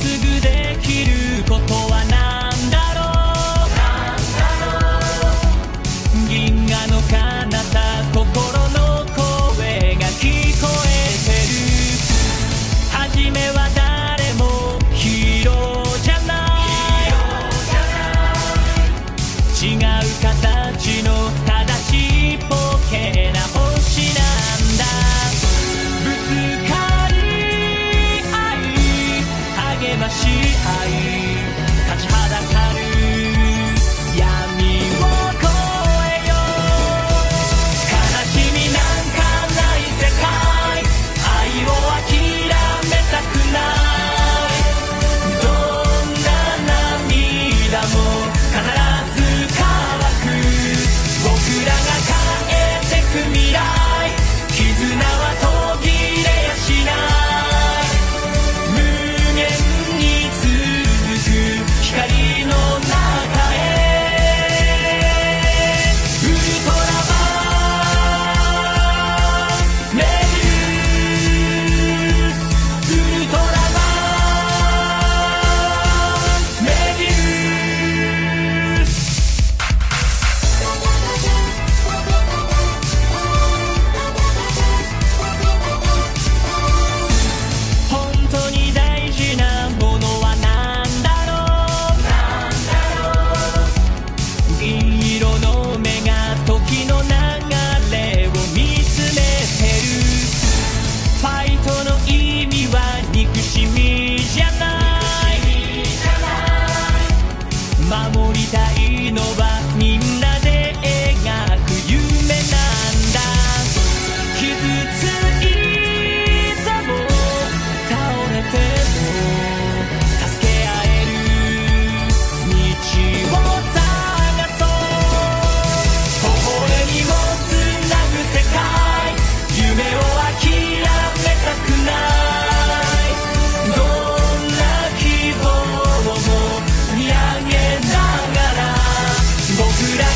すぐできることはない。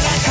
I got